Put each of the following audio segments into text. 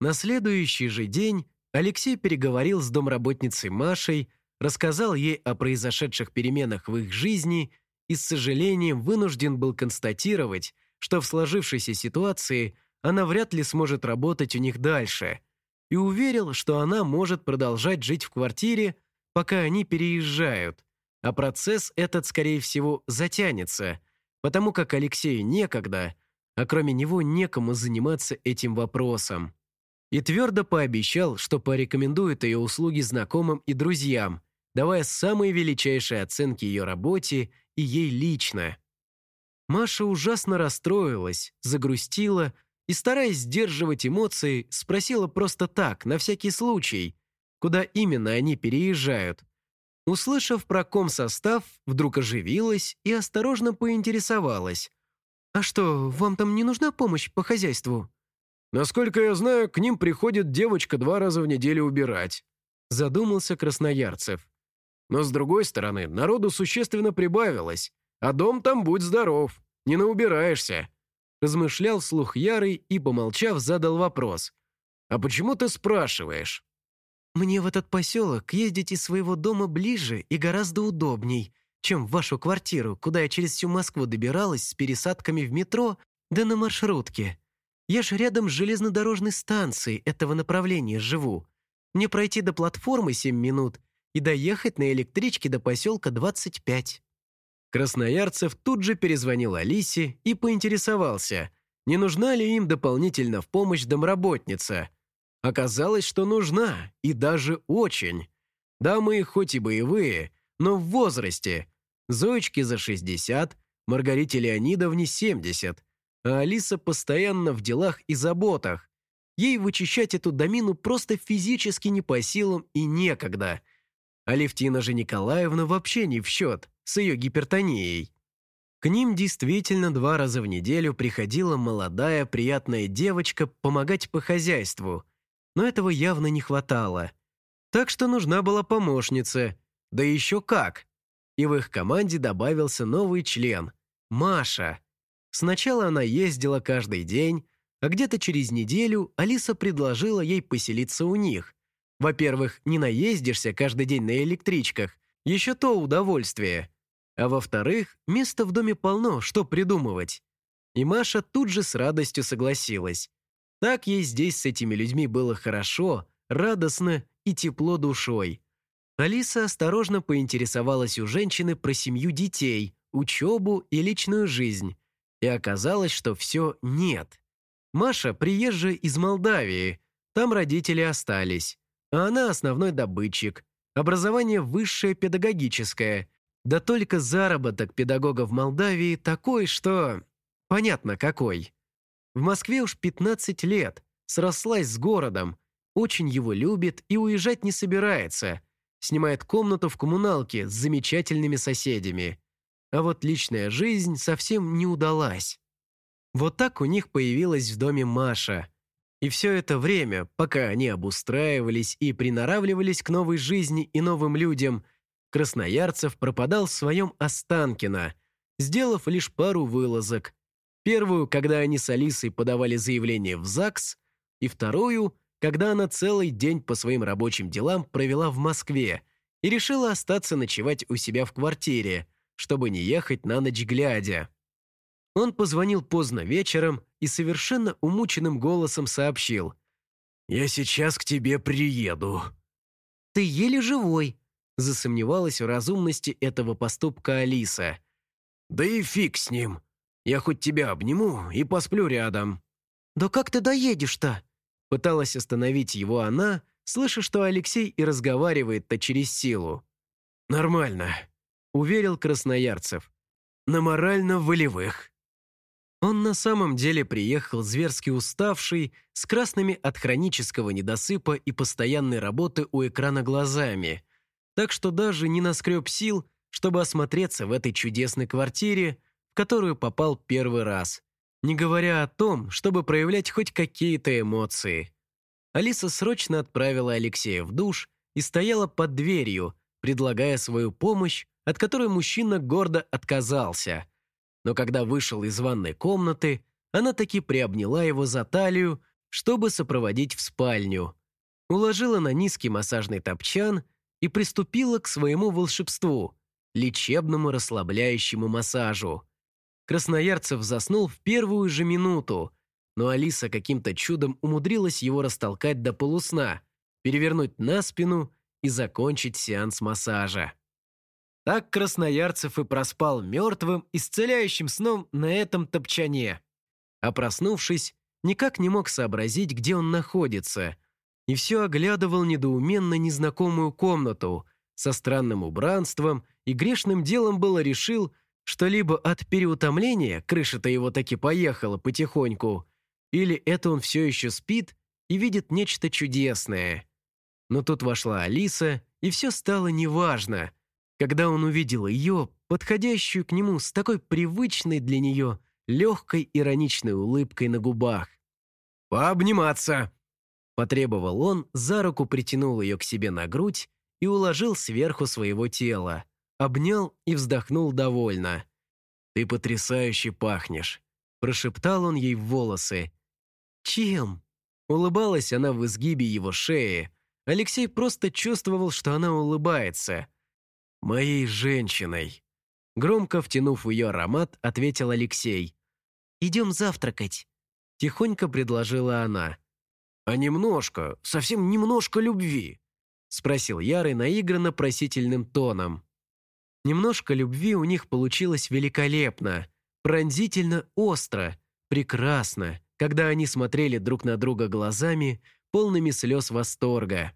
На следующий же день Алексей переговорил с домработницей Машей, рассказал ей о произошедших переменах в их жизни и с сожалением вынужден был констатировать, что в сложившейся ситуации она вряд ли сможет работать у них дальше, и уверил, что она может продолжать жить в квартире, пока они переезжают, а процесс этот, скорее всего, затянется, потому как Алексею некогда, а кроме него некому заниматься этим вопросом. И твердо пообещал, что порекомендует ее услуги знакомым и друзьям, давая самые величайшие оценки ее работе и ей лично. Маша ужасно расстроилась, загрустила и, стараясь сдерживать эмоции, спросила просто так, на всякий случай, куда именно они переезжают. Услышав про комсостав, вдруг оживилась и осторожно поинтересовалась. «А что, вам там не нужна помощь по хозяйству?» «Насколько я знаю, к ним приходит девочка два раза в неделю убирать», задумался Красноярцев. «Но с другой стороны, народу существенно прибавилось, а дом там будь здоров, не наубираешься». Размышлял вслух Ярый и, помолчав, задал вопрос. «А почему ты спрашиваешь?» «Мне в этот поселок ездить из своего дома ближе и гораздо удобней, чем в вашу квартиру, куда я через всю Москву добиралась с пересадками в метро да на маршрутке. Я же рядом с железнодорожной станцией этого направления живу. Мне пройти до платформы 7 минут и доехать на электричке до поселка 25. Красноярцев тут же перезвонил Алисе и поинтересовался, не нужна ли им дополнительно в помощь домработница. Оказалось, что нужна, и даже очень. Дамы хоть и боевые, но в возрасте. Зоечке за 60, Маргарите Леонидовне 70, а Алиса постоянно в делах и заботах. Ей вычищать эту домину просто физически не по силам и некогда. А Левтина же Николаевна вообще не в счет с ее гипертонией. К ним действительно два раза в неделю приходила молодая приятная девочка помогать по хозяйству, но этого явно не хватало. Так что нужна была помощница, да еще как. И в их команде добавился новый член – Маша. Сначала она ездила каждый день, а где-то через неделю Алиса предложила ей поселиться у них. Во-первых, не наездишься каждый день на электричках, еще то удовольствие – а во-вторых, места в доме полно, что придумывать. И Маша тут же с радостью согласилась. Так ей здесь с этими людьми было хорошо, радостно и тепло душой. Алиса осторожно поинтересовалась у женщины про семью детей, учебу и личную жизнь. И оказалось, что все нет. Маша приезжая из Молдавии, там родители остались, а она основной добытчик. Образование высшее педагогическое – да только заработок педагога в Молдавии такой, что... Понятно, какой. В Москве уж 15 лет, срослась с городом, очень его любит и уезжать не собирается. Снимает комнату в коммуналке с замечательными соседями. А вот личная жизнь совсем не удалась. Вот так у них появилась в доме Маша. И все это время, пока они обустраивались и приноравливались к новой жизни и новым людям – Красноярцев пропадал в своем Останкино, сделав лишь пару вылазок. Первую, когда они с Алисой подавали заявление в ЗАГС, и вторую, когда она целый день по своим рабочим делам провела в Москве и решила остаться ночевать у себя в квартире, чтобы не ехать на ночь глядя. Он позвонил поздно вечером и совершенно умученным голосом сообщил. «Я сейчас к тебе приеду». «Ты еле живой», Засомневалась в разумности этого поступка Алиса. «Да и фиг с ним. Я хоть тебя обниму и посплю рядом». «Да как ты доедешь-то?» Пыталась остановить его она, слыша, что Алексей и разговаривает-то через силу. «Нормально», — уверил Красноярцев. «На морально-волевых». Он на самом деле приехал зверски уставший, с красными от хронического недосыпа и постоянной работы у экрана глазами, так что даже не наскреб сил, чтобы осмотреться в этой чудесной квартире, в которую попал первый раз, не говоря о том, чтобы проявлять хоть какие-то эмоции. Алиса срочно отправила Алексея в душ и стояла под дверью, предлагая свою помощь, от которой мужчина гордо отказался. Но когда вышел из ванной комнаты, она таки приобняла его за талию чтобы сопроводить в спальню. Уложила на низкий массажный топчан и приступила к своему волшебству – лечебному расслабляющему массажу. Красноярцев заснул в первую же минуту, но Алиса каким-то чудом умудрилась его растолкать до полусна, перевернуть на спину и закончить сеанс массажа. Так Красноярцев и проспал мертвым, исцеляющим сном на этом топчане. А проснувшись, никак не мог сообразить, где он находится, и все оглядывал недоуменно незнакомую комнату со странным убранством и грешным делом было решил, что либо от переутомления крыша-то его таки поехала потихоньку, или это он все еще спит и видит нечто чудесное. Но тут вошла Алиса, и все стало неважно, когда он увидел ее, подходящую к нему с такой привычной для нее легкой ироничной улыбкой на губах. «Пообниматься!» Потребовал он, за руку притянул ее к себе на грудь и уложил сверху своего тела. Обнял и вздохнул довольно. «Ты потрясающе пахнешь», – прошептал он ей в волосы. «Чем?» Улыбалась она в изгибе его шеи. Алексей просто чувствовал, что она улыбается. «Моей женщиной». Громко втянув ее аромат, ответил Алексей. «Идем завтракать», – тихонько предложила она. «А немножко, совсем немножко любви», – спросил Ярый наигранно просительным тоном. Немножко любви у них получилось великолепно, пронзительно остро, прекрасно, когда они смотрели друг на друга глазами, полными слез восторга.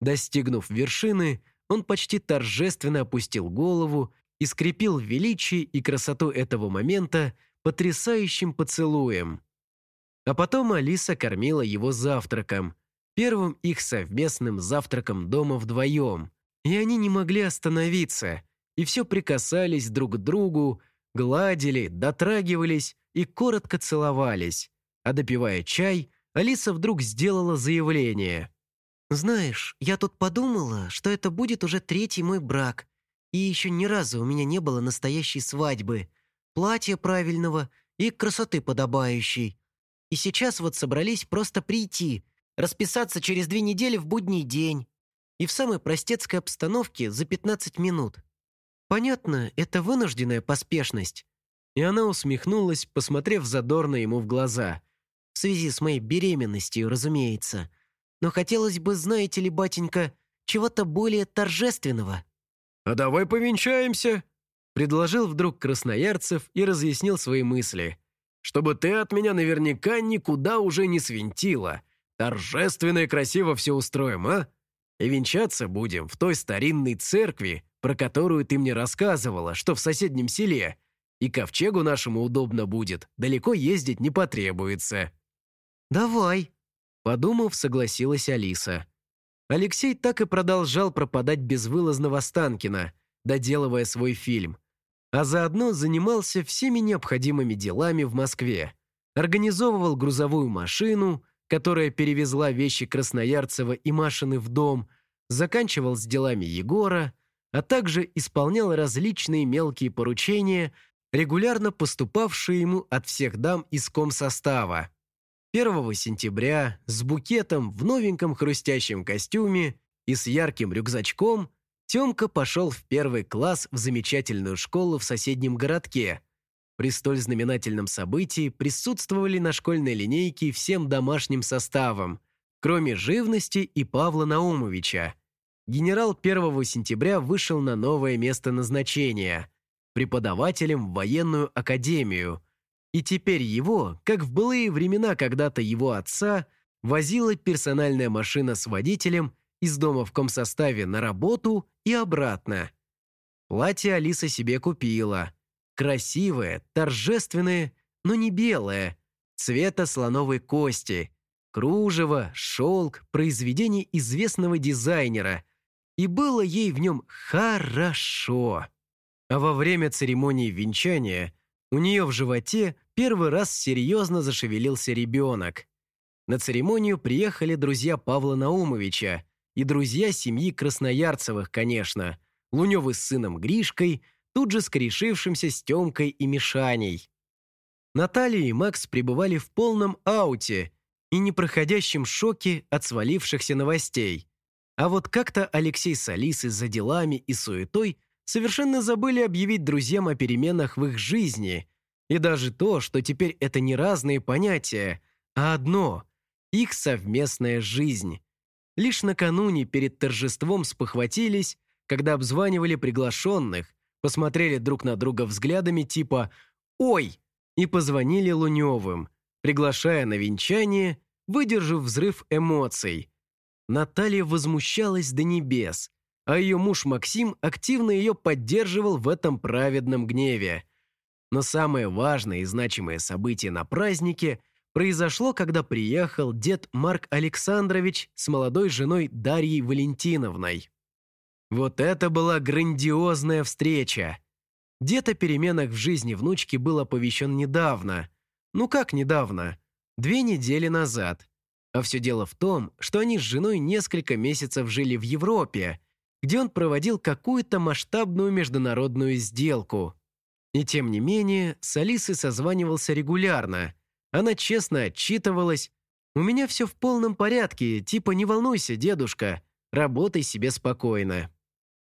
Достигнув вершины, он почти торжественно опустил голову и скрепил величие и красоту этого момента потрясающим поцелуем. А потом Алиса кормила его завтраком, первым их совместным завтраком дома вдвоем, и они не могли остановиться, и все прикасались друг к другу, гладили, дотрагивались и коротко целовались. А допивая чай, Алиса вдруг сделала заявление. «Знаешь, я тут подумала, что это будет уже третий мой брак, и еще ни разу у меня не было настоящей свадьбы платья правильного и красоты подобающей. И сейчас вот собрались просто прийти, расписаться через две недели в будний день. И в самой простецкой обстановке за 15 минут. Понятно, это вынужденная поспешность. И она усмехнулась, посмотрев задорно ему в глаза. В связи с моей беременностью, разумеется. Но хотелось бы, знаете ли, батенька, чего-то более торжественного. «А давай повенчаемся», Предложил вдруг Красноярцев и разъяснил свои мысли. «Чтобы ты от меня наверняка никуда уже не свинтила. Торжественно и красиво все устроим, а? И венчаться будем в той старинной церкви, про которую ты мне рассказывала, что в соседнем селе. И ковчегу нашему удобно будет, далеко ездить не потребуется». «Давай», — подумав, согласилась Алиса. Алексей так и продолжал пропадать безвылазно в Останкино, доделывая свой фильм, а заодно занимался всеми необходимыми делами в Москве. Организовывал грузовую машину, которая перевезла вещи Красноярцева и Машины в дом, заканчивал с делами Егора, а также исполнял различные мелкие поручения, регулярно поступавшие ему от всех дам из комсостава. 1 сентября с букетом в новеньком хрустящем костюме и с ярким рюкзачком Тёмка пошел в первый класс в замечательную школу в соседнем городке. При столь знаменательном событии присутствовали на школьной линейке всем домашним составом, кроме живности и Павла Наумовича. Генерал 1 сентября вышел на новое место назначения – преподавателем в военную академию. И теперь его, как в былые времена когда-то его отца, возила персональная машина с водителем из дома в комсоставе на работу и обратно. Платье Алиса себе купила. Красивое, торжественное, но не белое, цвета слоновой кости, кружево, шелк, произведение известного дизайнера. И было ей в нем хорошо. А во время церемонии венчания у нее в животе первый раз серьезно зашевелился ребенок. На церемонию приехали друзья Павла Наумовича, и друзья семьи Красноярцевых, конечно, Лунёвы с сыном Гришкой, тут же скорешившимся с Тёмкой и Мишаней. Наталья и Макс пребывали в полном ауте, и непроходящем шоке от свалившихся новостей. А вот как-то Алексей с Алисой за делами и суетой совершенно забыли объявить друзьям о переменах в их жизни. И даже то, что теперь это не разные понятия, а одно – их совместная жизнь. Лишь накануне перед торжеством спохватились, когда обзванивали приглашенных, посмотрели друг на друга взглядами типа «Ой!» и позвонили Луневым, приглашая на венчание, выдержав взрыв эмоций. Наталья возмущалась до небес, а ее муж Максим активно ее поддерживал в этом праведном гневе. Но самое важное и значимое событие на празднике произошло, когда приехал дед Марк Александрович с молодой женой Дарьей Валентиновной. Вот это была грандиозная встреча. Дед о переменах в жизни внучки был оповещен недавно. Ну как недавно? Две недели назад. А все дело в том, что они с женой несколько месяцев жили в Европе, где он проводил какую-то масштабную международную сделку. И тем не менее, с Алисой созванивался регулярно. Она честно отчитывалась. «У меня все в полном порядке, типа не волнуйся, дедушка, работай себе спокойно».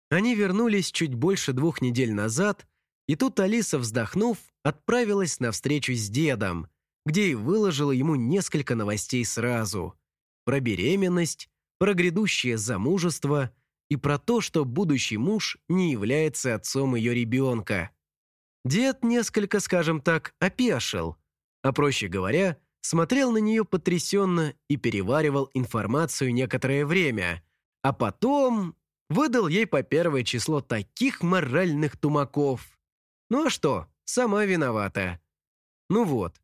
Они вернулись чуть больше двух недель назад, и тут Алиса, вздохнув, отправилась на встречу с дедом, где и выложила ему несколько новостей сразу. Про беременность, про грядущее замужество и про то, что будущий муж не является отцом ее ребенка. Дед несколько, скажем так, опешил, а проще говоря, смотрел на нее потрясенно и переваривал информацию некоторое время, а потом выдал ей по первое число таких моральных тумаков. Ну а что, сама виновата. Ну вот,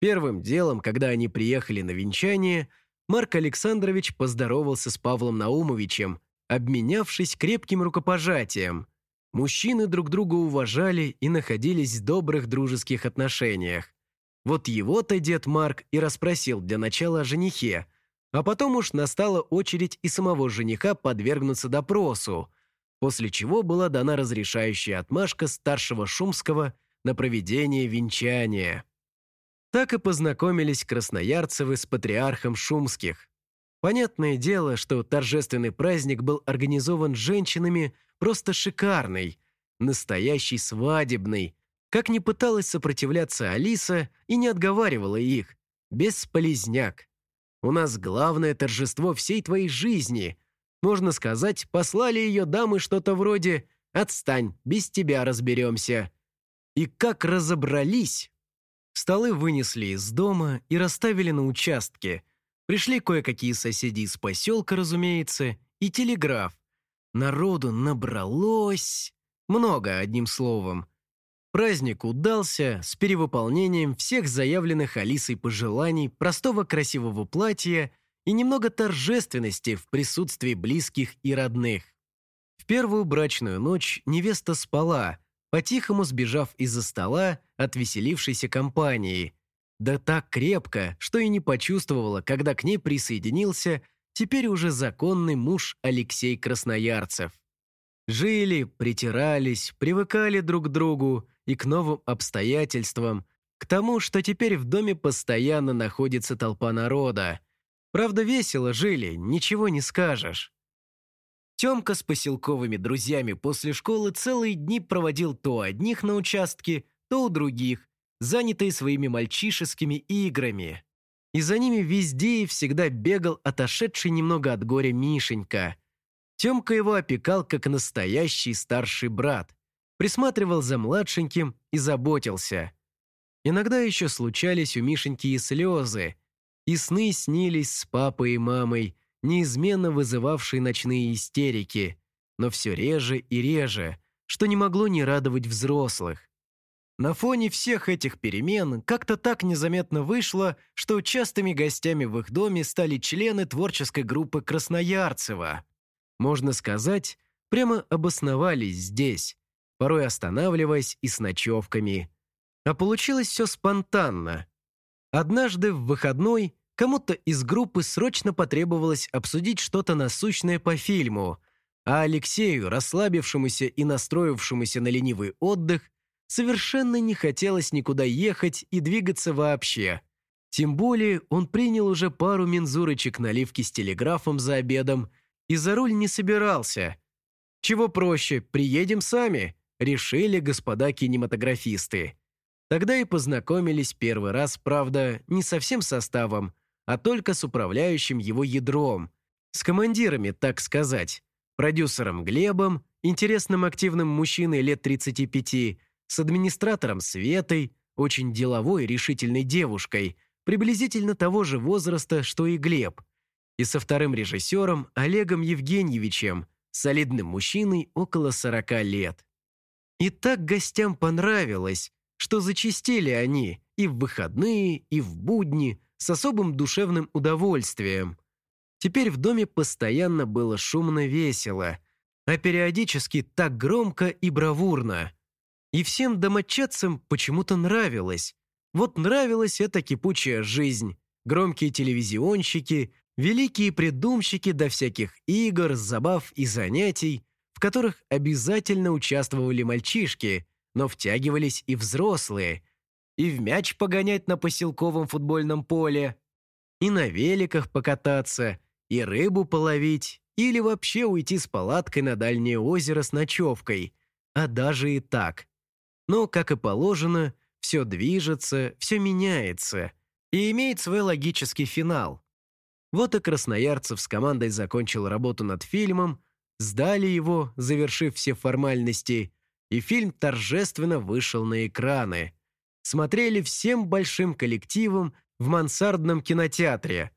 первым делом, когда они приехали на венчание, Марк Александрович поздоровался с Павлом Наумовичем, обменявшись крепким рукопожатием. Мужчины друг друга уважали и находились в добрых дружеских отношениях. Вот его-то дед Марк и расспросил для начала о женихе – а потом уж настала очередь и самого жениха подвергнуться допросу, после чего была дана разрешающая отмашка старшего Шумского на проведение венчания. Так и познакомились красноярцевы с патриархом Шумских. Понятное дело, что торжественный праздник был организован женщинами просто шикарный, настоящий свадебный, как не пыталась сопротивляться Алиса и не отговаривала их, бесполезняк. У нас главное торжество всей твоей жизни. Можно сказать, послали ее дамы что-то вроде «Отстань, без тебя разберемся». И как разобрались! Столы вынесли из дома и расставили на участке. Пришли кое-какие соседи из поселка, разумеется, и телеграф. Народу набралось... Много, одним словом. Праздник удался с перевыполнением всех заявленных Алисой пожеланий простого красивого платья и немного торжественности в присутствии близких и родных. В первую брачную ночь невеста спала, по-тихому сбежав из-за стола от веселившейся компании. Да так крепко, что и не почувствовала, когда к ней присоединился теперь уже законный муж Алексей Красноярцев. Жили, притирались, привыкали друг к другу, и к новым обстоятельствам, к тому, что теперь в доме постоянно находится толпа народа. Правда, весело жили, ничего не скажешь. Тёмка с поселковыми друзьями после школы целые дни проводил то одних на участке, то у других, занятые своими мальчишескими играми. И за ними везде и всегда бегал отошедший немного от горя Мишенька. Тёмка его опекал как настоящий старший брат присматривал за младшеньким и заботился. Иногда еще случались у Мишеньки и слезы, и сны снились с папой и мамой, неизменно вызывавшие ночные истерики, но все реже и реже, что не могло не радовать взрослых. На фоне всех этих перемен как-то так незаметно вышло, что частыми гостями в их доме стали члены творческой группы Красноярцева. Можно сказать, прямо обосновались здесь, порой останавливаясь и с ночевками. А получилось все спонтанно. Однажды в выходной кому-то из группы срочно потребовалось обсудить что-то насущное по фильму, а Алексею, расслабившемуся и настроившемуся на ленивый отдых, совершенно не хотелось никуда ехать и двигаться вообще. Тем более он принял уже пару мензурочек наливки с телеграфом за обедом и за руль не собирался. Чего проще, приедем сами, решили господа кинематографисты. Тогда и познакомились первый раз, правда, не со всем составом, а только с управляющим его ядром, с командирами, так сказать, продюсером Глебом, интересным активным мужчиной лет 35, с администратором Светой, очень деловой, решительной девушкой, приблизительно того же возраста, что и Глеб, и со вторым режиссером Олегом Евгеньевичем, солидным мужчиной около 40 лет. И так гостям понравилось, что зачистили они и в выходные, и в будни с особым душевным удовольствием. Теперь в доме постоянно было шумно весело, а периодически так громко и бравурно. И всем домочадцам почему-то нравилось. Вот нравилась эта кипучая жизнь. Громкие телевизионщики, великие придумщики до всяких игр, забав и занятий, в которых обязательно участвовали мальчишки, но втягивались и взрослые, и в мяч погонять на поселковом футбольном поле, и на великах покататься, и рыбу половить, или вообще уйти с палаткой на дальнее озеро с ночевкой, а даже и так. Но, как и положено, все движется, все меняется и имеет свой логический финал. Вот и Красноярцев с командой закончил работу над фильмом, сдали его, завершив все формальности, и фильм торжественно вышел на экраны. Смотрели всем большим коллективом в мансардном кинотеатре.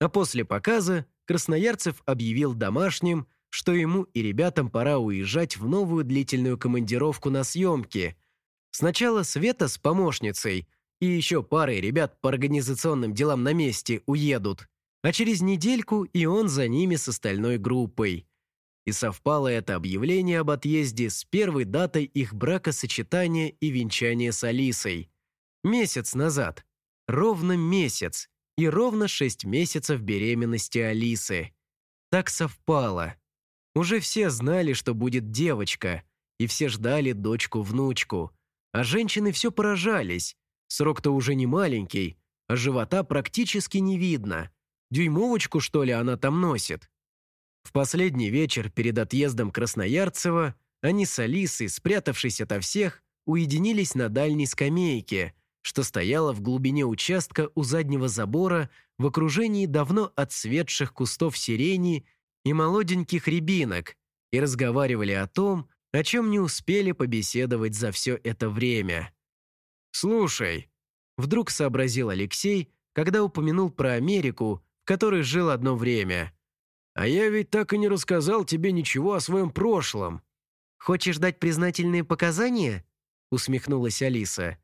А после показа Красноярцев объявил домашним, что ему и ребятам пора уезжать в новую длительную командировку на съемки. Сначала Света с помощницей и еще парой ребят по организационным делам на месте уедут, а через недельку и он за ними с остальной группой и совпало это объявление об отъезде с первой датой их бракосочетания и венчания с Алисой. Месяц назад. Ровно месяц. И ровно шесть месяцев беременности Алисы. Так совпало. Уже все знали, что будет девочка, и все ждали дочку-внучку. А женщины все поражались. Срок-то уже не маленький, а живота практически не видно. Дюймовочку, что ли, она там носит? В последний вечер перед отъездом Красноярцева они с Алисой, спрятавшись ото всех, уединились на дальней скамейке, что стояла в глубине участка у заднего забора в окружении давно отцветших кустов сирени и молоденьких рябинок, и разговаривали о том, о чем не успели побеседовать за все это время. «Слушай», — вдруг сообразил Алексей, когда упомянул про Америку, в которой жил одно время — а я ведь так и не рассказал тебе ничего о своем прошлом». «Хочешь дать признательные показания?» усмехнулась Алиса.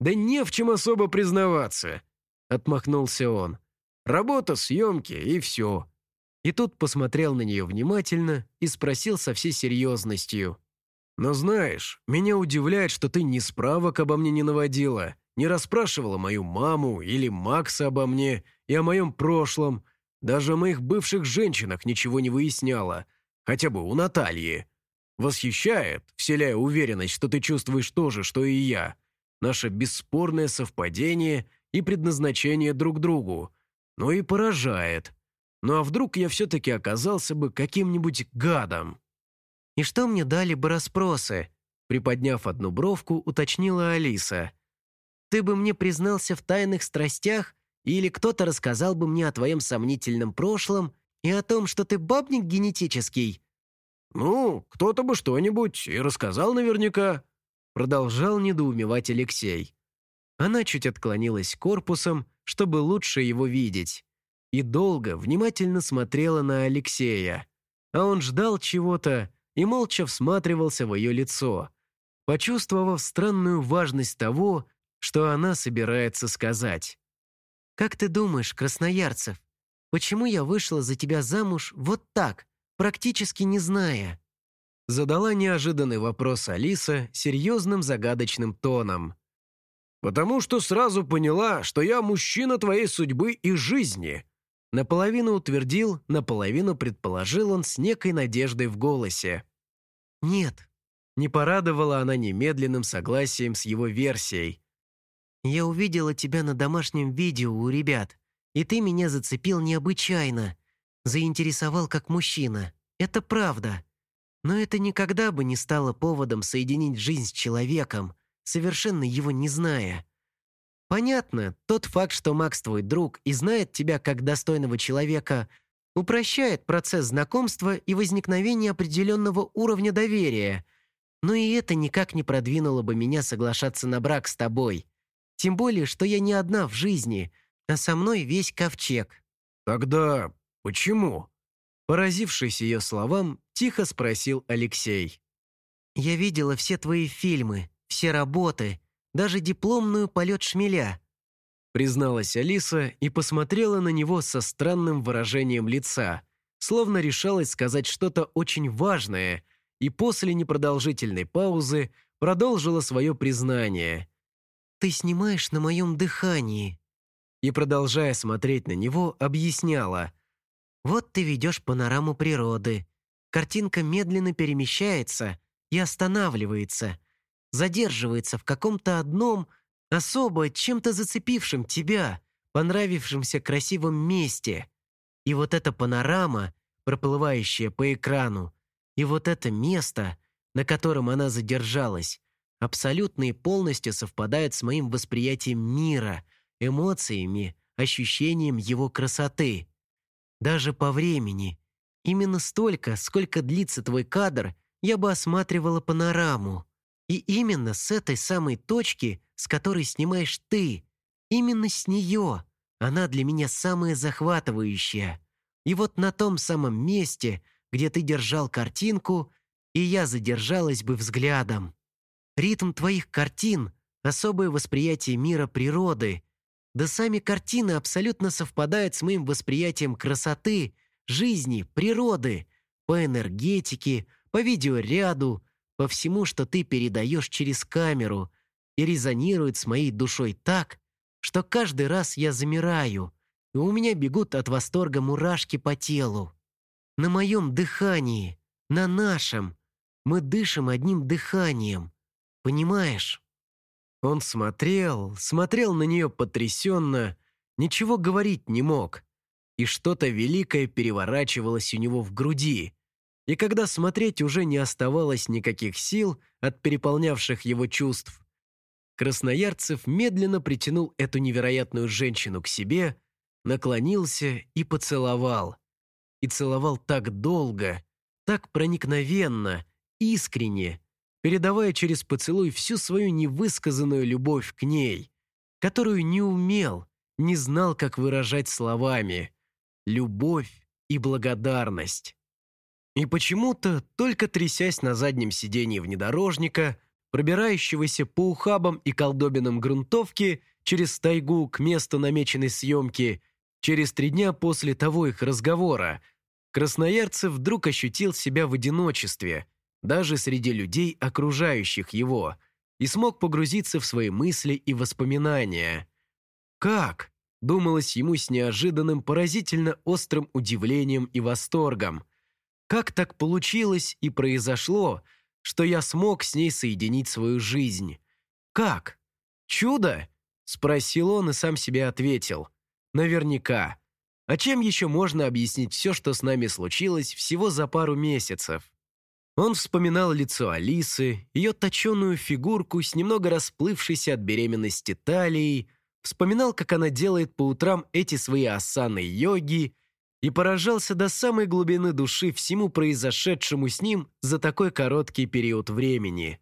«Да не в чем особо признаваться», отмахнулся он. «Работа, съемки и все». И тут посмотрел на нее внимательно и спросил со всей серьезностью. «Но знаешь, меня удивляет, что ты ни справок обо мне не наводила, не расспрашивала мою маму или Макса обо мне и о моем прошлом, даже о моих бывших женщинах ничего не выясняла, хотя бы у Натальи. Восхищает, вселяя уверенность, что ты чувствуешь то же, что и я. Наше бесспорное совпадение и предназначение друг другу. Но и поражает. Ну а вдруг я все-таки оказался бы каким-нибудь гадом? «И что мне дали бы расспросы?» Приподняв одну бровку, уточнила Алиса. «Ты бы мне признался в тайных страстях или кто-то рассказал бы мне о твоем сомнительном прошлом и о том, что ты бабник генетический». «Ну, кто-то бы что-нибудь и рассказал наверняка», продолжал недоумевать Алексей. Она чуть отклонилась корпусом, чтобы лучше его видеть, и долго, внимательно смотрела на Алексея. А он ждал чего-то и молча всматривался в ее лицо, почувствовав странную важность того, что она собирается сказать. «Как ты думаешь, Красноярцев, почему я вышла за тебя замуж вот так, практически не зная?» Задала неожиданный вопрос Алиса серьезным загадочным тоном. «Потому что сразу поняла, что я мужчина твоей судьбы и жизни», наполовину утвердил, наполовину предположил он с некой надеждой в голосе. «Нет», не порадовала она немедленным согласием с его версией. «Я увидела тебя на домашнем видео у ребят, и ты меня зацепил необычайно. Заинтересовал как мужчина. Это правда. Но это никогда бы не стало поводом соединить жизнь с человеком, совершенно его не зная. Понятно, тот факт, что Макс твой друг и знает тебя как достойного человека, упрощает процесс знакомства и возникновения определенного уровня доверия. Но и это никак не продвинуло бы меня соглашаться на брак с тобой. Тем более, что я не одна в жизни, а со мной весь ковчег. Тогда почему? Поразившись ее словам, тихо спросил Алексей. «Я видела все твои фильмы, все работы, даже дипломную «Полет шмеля», призналась Алиса и посмотрела на него со странным выражением лица, словно решалась сказать что-то очень важное, и после непродолжительной паузы продолжила свое признание. «Ты снимаешь на моем дыхании». И, продолжая смотреть на него, объясняла. Вот ты ведешь панораму природы. Картинка медленно перемещается и останавливается, задерживается в каком-то одном, особо чем-то зацепившем тебя, понравившемся красивом месте. И вот эта панорама, проплывающая по экрану, и вот это место, на котором она задержалась, абсолютно и полностью совпадает с моим восприятием мира, эмоциями, ощущением его красоты. Даже по времени. Именно столько, сколько длится твой кадр, я бы осматривала панораму. И именно с этой самой точки, с которой снимаешь ты. Именно с нее. Она для меня самая захватывающая. И вот на том самом месте, где ты держал картинку, и я задержалась бы взглядом. Ритм твоих картин — особое восприятие мира природы, да сами картины абсолютно совпадают с моим восприятием красоты, жизни, природы, по энергетике, по видеоряду, по всему, что ты передаешь через камеру, и резонирует с моей душой так, что каждый раз я замираю, и у меня бегут от восторга мурашки по телу. На моем дыхании, на нашем, мы дышим одним дыханием, понимаешь? Он смотрел, смотрел на нее потрясенно, ничего говорить не мог. И что-то великое переворачивалось у него в груди. И когда смотреть уже не оставалось никаких сил от переполнявших его чувств, Красноярцев медленно притянул эту невероятную женщину к себе, наклонился и поцеловал. И целовал так долго, так проникновенно, искренне, передавая через поцелуй всю свою невысказанную любовь к ней, которую не умел, не знал, как выражать словами. Любовь и благодарность. И почему-то, только трясясь на заднем сиденье внедорожника, пробирающегося по ухабам и колдобинам грунтовки через тайгу к месту намеченной съемки, через три дня после того их разговора, Красноярцев вдруг ощутил себя в одиночестве – даже среди людей, окружающих его, и смог погрузиться в свои мысли и воспоминания. «Как?» – думалось ему с неожиданным, поразительно острым удивлением и восторгом. «Как так получилось и произошло, что я смог с ней соединить свою жизнь? Как? Чудо?» – спросил он и сам себе ответил. «Наверняка. А чем еще можно объяснить все, что с нами случилось всего за пару месяцев?» Он вспоминал лицо Алисы, ее точеную фигурку с немного расплывшейся от беременности талией, вспоминал, как она делает по утрам эти свои асаны йоги и поражался до самой глубины души всему произошедшему с ним за такой короткий период времени.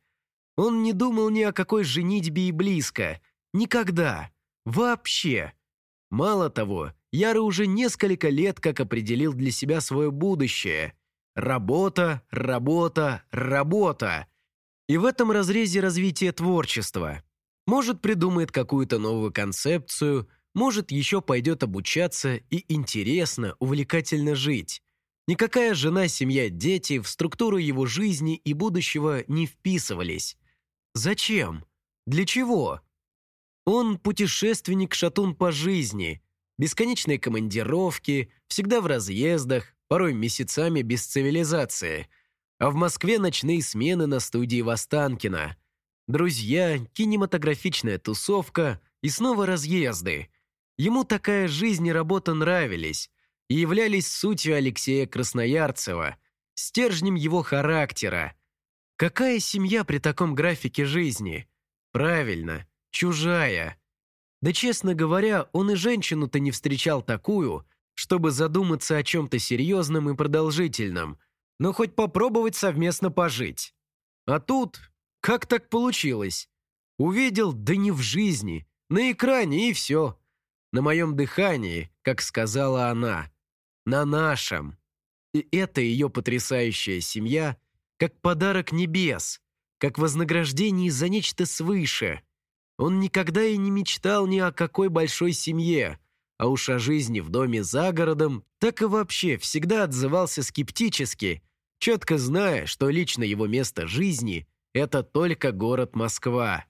Он не думал ни о какой женитьбе и близко. Никогда. Вообще. Мало того, Яра уже несколько лет как определил для себя свое будущее – Работа, работа, работа. И в этом разрезе развития творчества. Может, придумает какую-то новую концепцию, может, еще пойдет обучаться и интересно, увлекательно жить. Никакая жена, семья, дети в структуру его жизни и будущего не вписывались. Зачем? Для чего? Он путешественник-шатун по жизни, бесконечные командировки, всегда в разъездах, порой месяцами без цивилизации, а в Москве ночные смены на студии Востанкина. Друзья, кинематографичная тусовка, и снова разъезды. Ему такая жизнь и работа нравились и являлись сутью Алексея Красноярцева, стержнем его характера. Какая семья при таком графике жизни? Правильно, чужая. Да, честно говоря, он и женщину-то не встречал такую, чтобы задуматься о чем-то серьезном и продолжительном, но хоть попробовать совместно пожить. А тут, как так получилось? Увидел, да не в жизни, на экране и все. На моем дыхании, как сказала она. На нашем. И это ее потрясающая семья, как подарок небес, как вознаграждение за нечто свыше. Он никогда и не мечтал ни о какой большой семье, а уж о жизни в доме за городом, так и вообще всегда отзывался скептически, четко зная, что лично его место жизни – это только город Москва.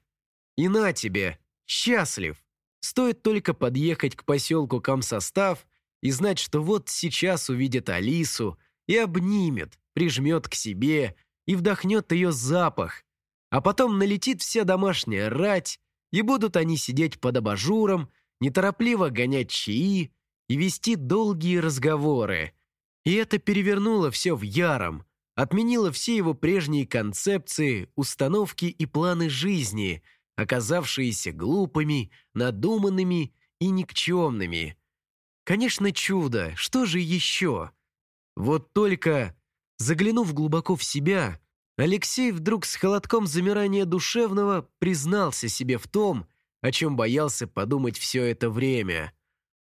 И на тебе, счастлив. Стоит только подъехать к поселку Комсостав и знать, что вот сейчас увидит Алису и обнимет, прижмет к себе и вдохнет ее запах, а потом налетит вся домашняя рать, и будут они сидеть под абажуром, неторопливо гонять чаи и вести долгие разговоры. И это перевернуло все в яром, отменило все его прежние концепции, установки и планы жизни – оказавшиеся глупыми, надуманными и никчемными. Конечно, чудо, что же еще? Вот только, заглянув глубоко в себя, Алексей вдруг с холодком замирания душевного признался себе в том, о чем боялся подумать все это время.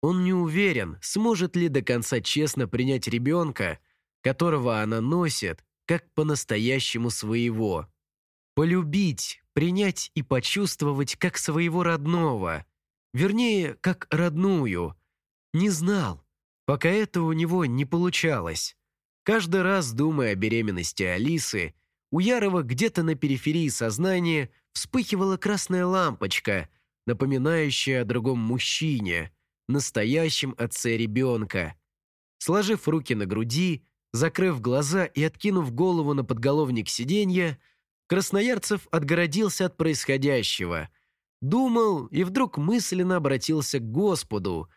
Он не уверен, сможет ли до конца честно принять ребенка, которого она носит, как по-настоящему своего. Полюбить, принять и почувствовать как своего родного, вернее, как родную. Не знал, пока это у него не получалось. Каждый раз, думая о беременности Алисы, у Ярова где-то на периферии сознания вспыхивала красная лампочка, напоминающая о другом мужчине, настоящем отце ребенка. Сложив руки на груди, закрыв глаза и откинув голову на подголовник сиденья, Красноярцев отгородился от происходящего. Думал и вдруг мысленно обратился к Господу,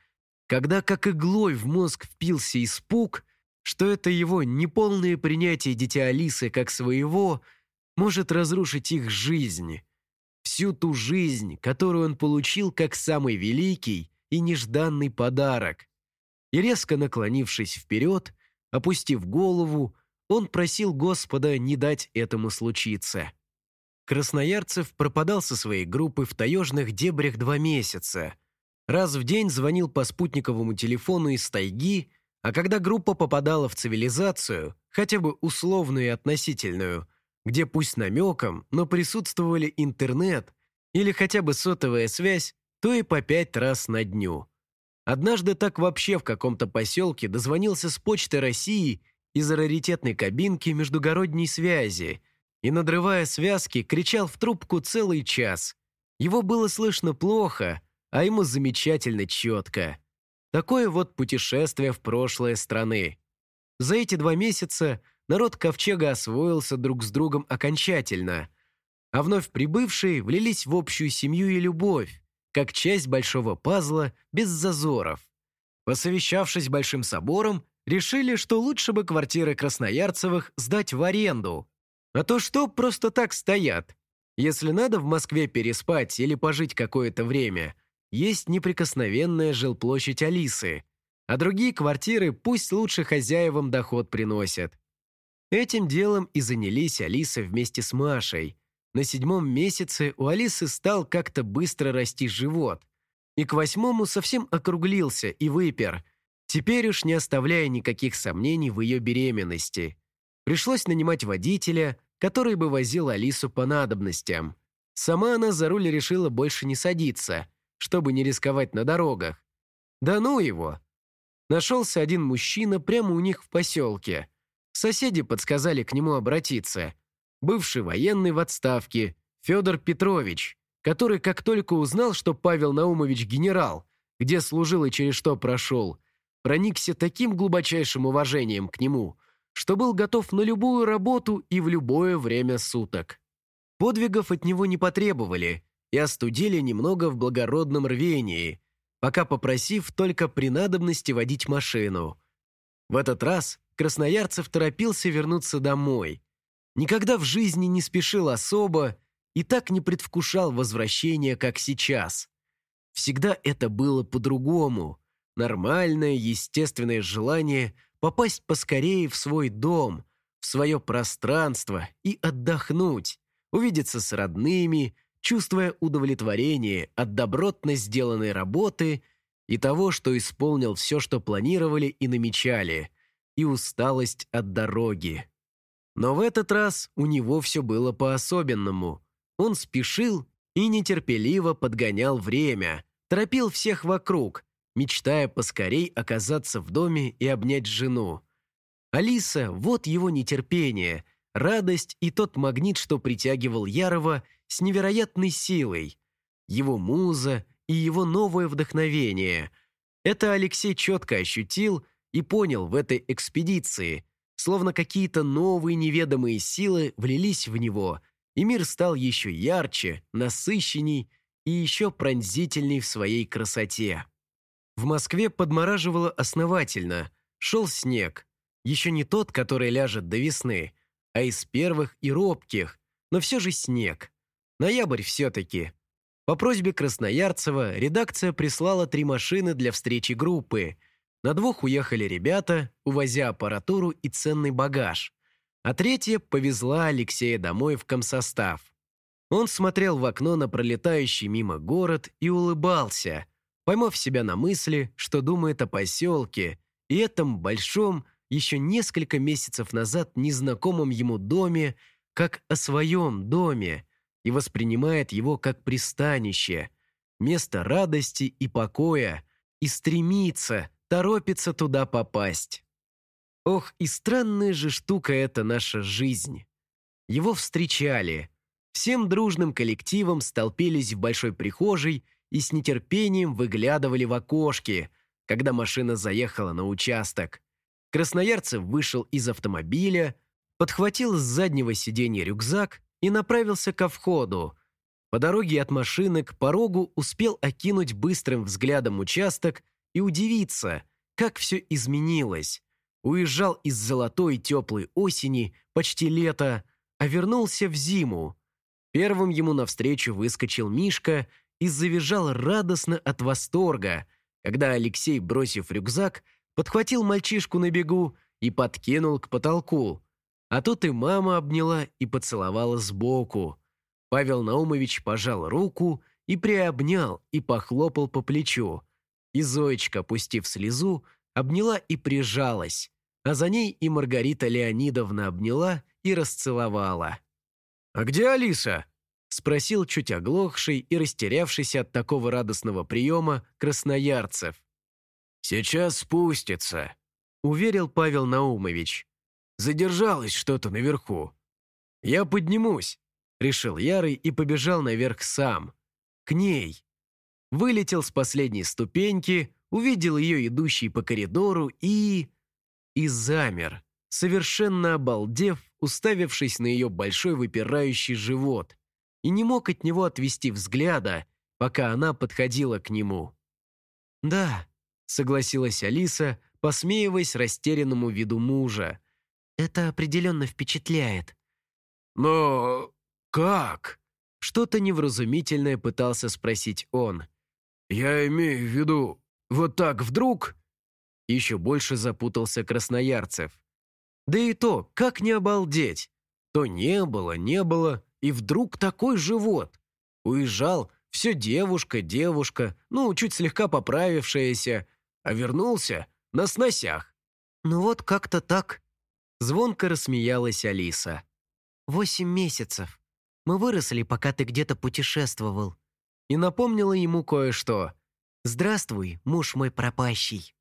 когда как иглой в мозг впился испуг, что это его неполное принятие дитя Алисы как своего может разрушить их жизнь. Всю ту жизнь, которую он получил как самый великий и нежданный подарок. И резко наклонившись вперед, опустив голову, он просил Господа не дать этому случиться. Красноярцев пропадал со своей группы в таежных дебрях два месяца. Раз в день звонил по спутниковому телефону из тайги, а когда группа попадала в цивилизацию, хотя бы условную и относительную, где пусть намеком, но присутствовали интернет или хотя бы сотовая связь, то и по пять раз на дню. Однажды так вообще в каком-то поселке дозвонился с почты России из раритетной кабинки междугородней связи и, надрывая связки, кричал в трубку целый час. Его было слышно плохо, а ему замечательно четко. Такое вот путешествие в прошлое страны. За эти два месяца народ Ковчега освоился друг с другом окончательно, а вновь прибывшие влились в общую семью и любовь, как часть большого пазла без зазоров. Посовещавшись большим собором, решили, что лучше бы квартиры Красноярцевых сдать в аренду. А то что просто так стоят? Если надо в Москве переспать или пожить какое-то время, есть неприкосновенная жилплощадь Алисы, а другие квартиры пусть лучше хозяевам доход приносят. Этим делом и занялись Алиса вместе с Машей. На седьмом месяце у Алисы стал как-то быстро расти живот. И к восьмому совсем округлился и выпер – Теперь уж не оставляя никаких сомнений в ее беременности. Пришлось нанимать водителя, который бы возил Алису по надобностям. Сама она за руль решила больше не садиться, чтобы не рисковать на дорогах. Да ну его! Нашелся один мужчина прямо у них в поселке. Соседи подсказали к нему обратиться. Бывший военный в отставке, Федор Петрович, который как только узнал, что Павел Наумович генерал, где служил и через что прошел, проникся таким глубочайшим уважением к нему, что был готов на любую работу и в любое время суток. Подвигов от него не потребовали, и остудили немного в благородном рвении, пока попросив только при надобности водить машину. В этот раз Красноярцев торопился вернуться домой. Никогда в жизни не спешил особо и так не предвкушал возвращения, как сейчас. Всегда это было по-другому. Нормальное, естественное желание попасть поскорее в свой дом, в свое пространство и отдохнуть, увидеться с родными, чувствуя удовлетворение от добротно сделанной работы и того, что исполнил все, что планировали и намечали, и усталость от дороги. Но в этот раз у него все было по-особенному. Он спешил и нетерпеливо подгонял время, торопил всех вокруг, мечтая поскорей оказаться в доме и обнять жену. Алиса, вот его нетерпение, радость и тот магнит, что притягивал Ярова с невероятной силой. Его муза и его новое вдохновение. Это Алексей четко ощутил и понял в этой экспедиции, словно какие-то новые неведомые силы влились в него, и мир стал еще ярче, насыщенней и еще пронзительней в своей красоте. В Москве подмораживало основательно, шел снег, еще не тот, который ляжет до весны, а из первых и робких, но все же снег. Ноябрь все-таки. По просьбе Красноярцева редакция прислала три машины для встречи группы. На двух уехали ребята, увозя аппаратуру и ценный багаж. А третья повезла Алексея домой в комсостав. Он смотрел в окно на пролетающий мимо город и улыбался, поймав себя на мысли, что думает о поселке и этом большом, еще несколько месяцев назад незнакомом ему доме, как о своем доме, и воспринимает его как пристанище, место радости и покоя, и стремится, торопится туда попасть. Ох, и странная же штука эта наша жизнь. Его встречали. Всем дружным коллективом столпились в большой прихожей и с нетерпением выглядывали в окошки, когда машина заехала на участок. Красноярцев вышел из автомобиля, подхватил с заднего сиденья рюкзак и направился ко входу. По дороге от машины к порогу успел окинуть быстрым взглядом участок и удивиться, как все изменилось. Уезжал из золотой теплой осени, почти лета, а вернулся в зиму. Первым ему навстречу выскочил Мишка и завизжал радостно от восторга, когда Алексей, бросив рюкзак, подхватил мальчишку на бегу и подкинул к потолку. А тут и мама обняла и поцеловала сбоку. Павел Наумович пожал руку и приобнял и похлопал по плечу. И Зоечка, опустив слезу, обняла и прижалась, а за ней и Маргарита Леонидовна обняла и расцеловала. «А где Алиса?» – спросил чуть оглохший и растерявшийся от такого радостного приема красноярцев. «Сейчас спустится», – уверил Павел Наумович. Задержалось что-то наверху. Я поднимусь, решил Ярый и побежал наверх сам. К ней. Вылетел с последней ступеньки, увидел ее идущей по коридору и... И замер, совершенно обалдев, уставившись на ее большой выпирающий живот, и не мог от него отвести взгляда, пока она подходила к нему. «Да», — согласилась Алиса, посмеиваясь растерянному виду мужа. Это определенно впечатляет. Но как? Что-то невразумительное пытался спросить он. Я имею в виду, вот так вдруг? Еще больше запутался Красноярцев. Да и то, как не обалдеть? То не было, не было, и вдруг такой живот. Уезжал, все девушка, девушка, ну, чуть слегка поправившаяся, а вернулся на сносях. Ну вот как-то так. Звонко рассмеялась Алиса. «Восемь месяцев. Мы выросли, пока ты где-то путешествовал». И напомнила ему кое-что. «Здравствуй, муж мой пропащий».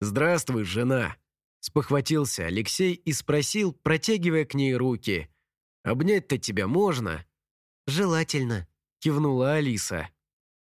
«Здравствуй, жена», — спохватился Алексей и спросил, протягивая к ней руки. «Обнять-то тебя можно?» «Желательно», — кивнула Алиса.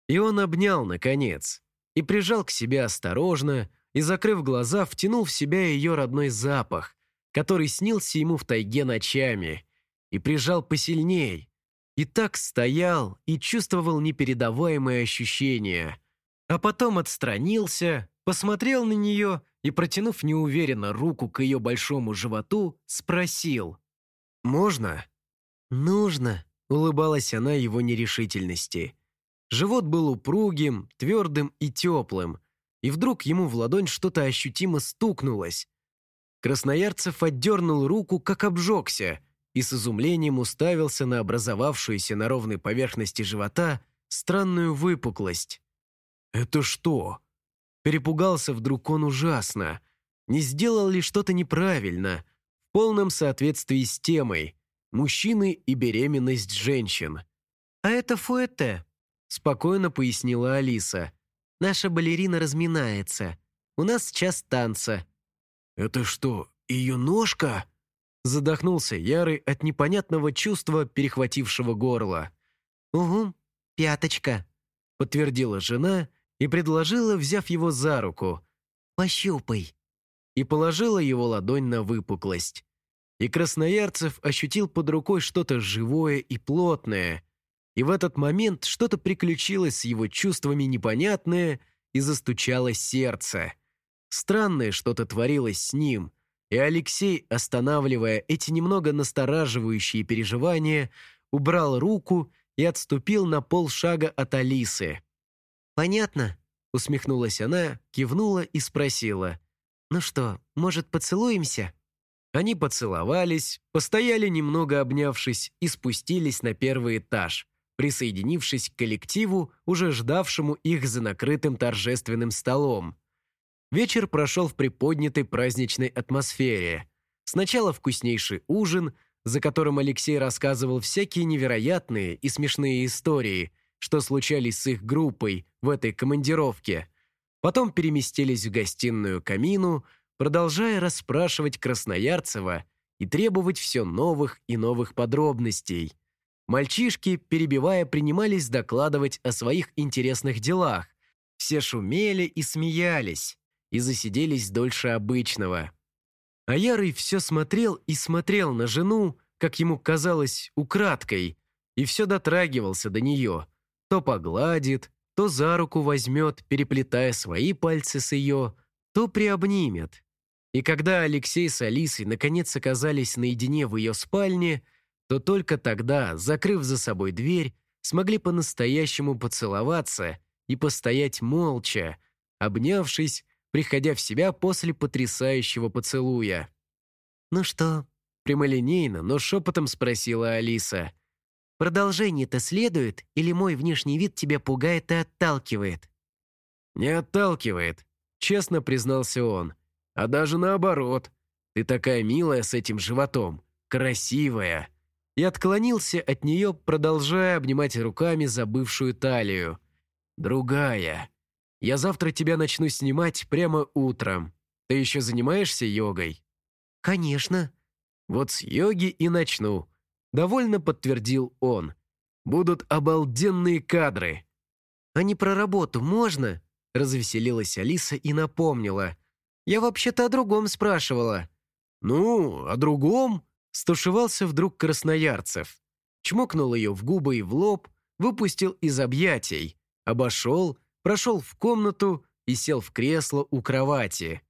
И он обнял, наконец, и прижал к себе осторожно, и, закрыв глаза, втянул в себя ее родной запах, который снился ему в тайге ночами, и прижал посильней. И так стоял и чувствовал непередаваемые ощущения. А потом отстранился, посмотрел на нее и, протянув неуверенно руку к ее большому животу, спросил. «Можно?» «Нужно», — улыбалась она его нерешительности. Живот был упругим, твердым и теплым, и вдруг ему в ладонь что-то ощутимо стукнулось. Красноярцев отдернул руку, как обжегся, и с изумлением уставился на образовавшуюся на ровной поверхности живота странную выпуклость. «Это что?» Перепугался вдруг он ужасно. Не сделал ли что-то неправильно, полном соответствии с темой «Мужчины и беременность женщин». «А это фуэте», — спокойно пояснила Алиса. «Наша балерина разминается. У нас час танца». «Это что, ее ножка?» Задохнулся Ярый от непонятного чувства, перехватившего горло. «Угу, пяточка», — подтвердила жена и предложила, взяв его за руку. «Пощупай». И положила его ладонь на выпуклость. И Красноярцев ощутил под рукой что-то живое и плотное. И в этот момент что-то приключилось с его чувствами непонятное, и застучало сердце. Странное что-то творилось с ним — и Алексей, останавливая эти немного настораживающие переживания, убрал руку и отступил на полшага от Алисы. «Понятно», — усмехнулась она, кивнула и спросила. «Ну что, может, поцелуемся?» Они поцеловались, постояли немного обнявшись и спустились на первый этаж, присоединившись к коллективу, уже ждавшему их за накрытым торжественным столом. Вечер прошел в приподнятой праздничной атмосфере. Сначала вкуснейший ужин, за которым Алексей рассказывал всякие невероятные и смешные истории, что случались с их группой в этой командировке. Потом переместились в гостиную камину, продолжая расспрашивать Красноярцева и требовать все новых и новых подробностей. Мальчишки, перебивая, принимались докладывать о своих интересных делах. Все шумели и смеялись и засиделись дольше обычного. А Ярый все смотрел и смотрел на жену, как ему казалось, украдкой, и все дотрагивался до нее. То погладит, то за руку возьмет, переплетая свои пальцы с ее, то приобнимет. И когда Алексей с Алисой наконец оказались наедине в ее спальне, то только тогда, закрыв за собой дверь, смогли по-настоящему поцеловаться и постоять молча, обнявшись приходя в себя после потрясающего поцелуя. «Ну что?» – прямолинейно, но шепотом спросила Алиса. «Продолжение-то следует, или мой внешний вид тебя пугает и отталкивает?» «Не отталкивает», – честно признался он. «А даже наоборот. Ты такая милая с этим животом, красивая». И отклонился от нее, продолжая обнимать руками забывшую талию. «Другая». Я завтра тебя начну снимать прямо утром. Ты еще занимаешься йогой?» «Конечно». «Вот с йоги и начну», — довольно подтвердил он. «Будут обалденные кадры». «А не про работу можно?» — развеселилась Алиса и напомнила. «Я вообще-то о другом спрашивала». «Ну, о другом?» — стушевался вдруг Красноярцев. Чмокнул ее в губы и в лоб, выпустил из объятий, обошел, прошел в комнату и сел в кресло у кровати.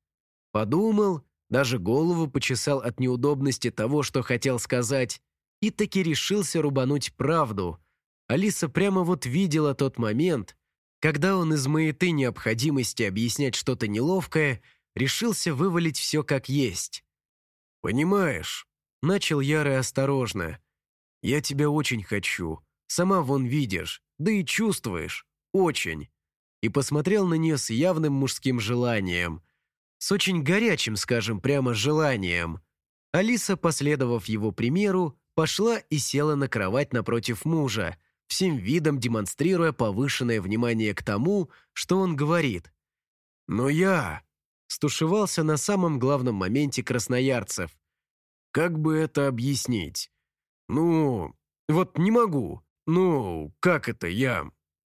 Подумал, даже голову почесал от неудобности того, что хотел сказать, и таки решился рубануть правду. Алиса прямо вот видела тот момент, когда он из маяты необходимости объяснять что-то неловкое, решился вывалить все как есть. «Понимаешь», — начал Ярый осторожно, — «я тебя очень хочу, сама вон видишь, да и чувствуешь, очень и посмотрел на нее с явным мужским желанием. С очень горячим, скажем прямо, желанием. Алиса, последовав его примеру, пошла и села на кровать напротив мужа, всем видом демонстрируя повышенное внимание к тому, что он говорит. «Но я...» — стушевался на самом главном моменте красноярцев. «Как бы это объяснить? Ну, вот не могу. Ну, как это я?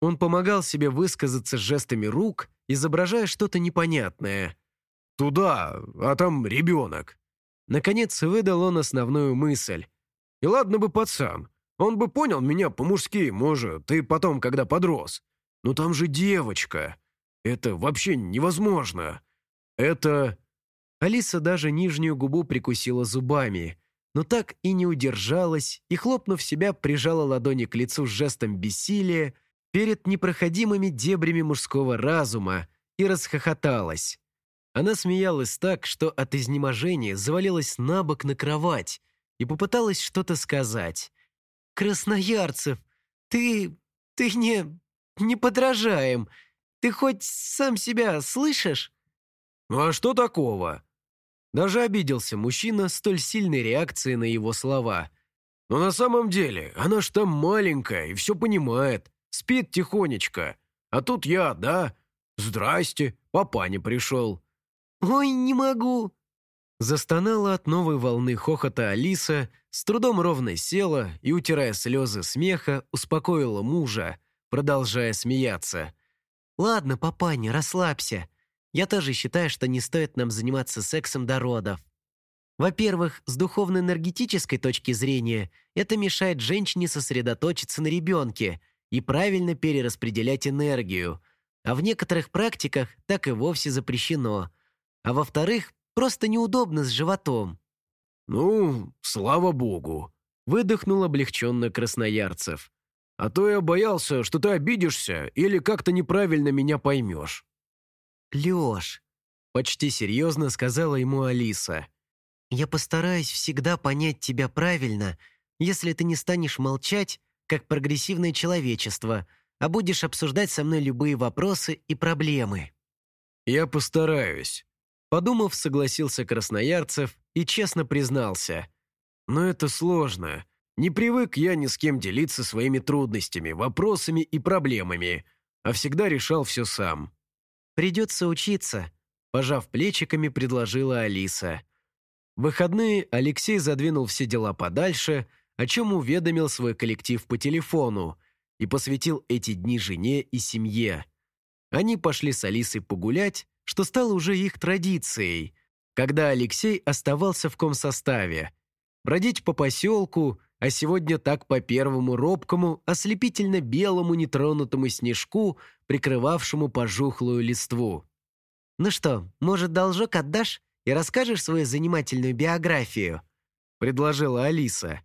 Он помогал себе высказаться жестами рук, изображая что-то непонятное. «Туда, а там ребенок». Наконец выдал он основную мысль. «И ладно бы пацан, Он бы понял меня по-мужски, может, и потом, когда подрос. Но там же девочка. Это вообще невозможно. Это...» Алиса даже нижнюю губу прикусила зубами, но так и не удержалась и, хлопнув себя, прижала ладони к лицу с жестом бессилия перед непроходимыми дебрями мужского разума и расхохоталась. Она смеялась так, что от изнеможения завалилась на бок на кровать и попыталась что-то сказать. «Красноярцев, ты... ты не... не подражаем. Ты хоть сам себя слышишь?» «Ну а что такого?» Даже обиделся мужчина столь сильной реакцией на его слова. «Но на самом деле она ж там маленькая и все понимает, спит тихонечко. А тут я, да? Здрасте, папа не пришел». «Ой, не могу!» Застонала от новой волны хохота Алиса, с трудом ровно села и, утирая слезы смеха, успокоила мужа, продолжая смеяться. «Ладно, папаня, расслабься. Я тоже считаю, что не стоит нам заниматься сексом до родов. Во-первых, с духовно-энергетической точки зрения, это мешает женщине сосредоточиться на ребенке и правильно перераспределять энергию, а в некоторых практиках так и вовсе запрещено. А во-вторых, просто неудобно с животом. «Ну, слава богу», — выдохнул облегченно Красноярцев. «А то я боялся, что ты обидишься или как-то неправильно меня поймешь». «Лёш», — почти серьезно сказала ему Алиса, «я постараюсь всегда понять тебя правильно, если ты не станешь молчать, как прогрессивное человечество, а будешь обсуждать со мной любые вопросы и проблемы». «Я постараюсь», — подумав, согласился Красноярцев и честно признался. «Но это сложно. Не привык я ни с кем делиться своими трудностями, вопросами и проблемами, а всегда решал все сам. «Придется учиться», – пожав плечиками, предложила Алиса. В выходные Алексей задвинул все дела подальше, о чем уведомил свой коллектив по телефону и посвятил эти дни жене и семье. Они пошли с Алисой погулять, что стало уже их традицией, когда Алексей оставался в комсоставе. Бродить по поселку, а сегодня так по первому робкому, ослепительно-белому нетронутому снежку, прикрывавшему пожухлую листву. «Ну что, может, должок отдашь и расскажешь свою занимательную биографию?» — предложила Алиса.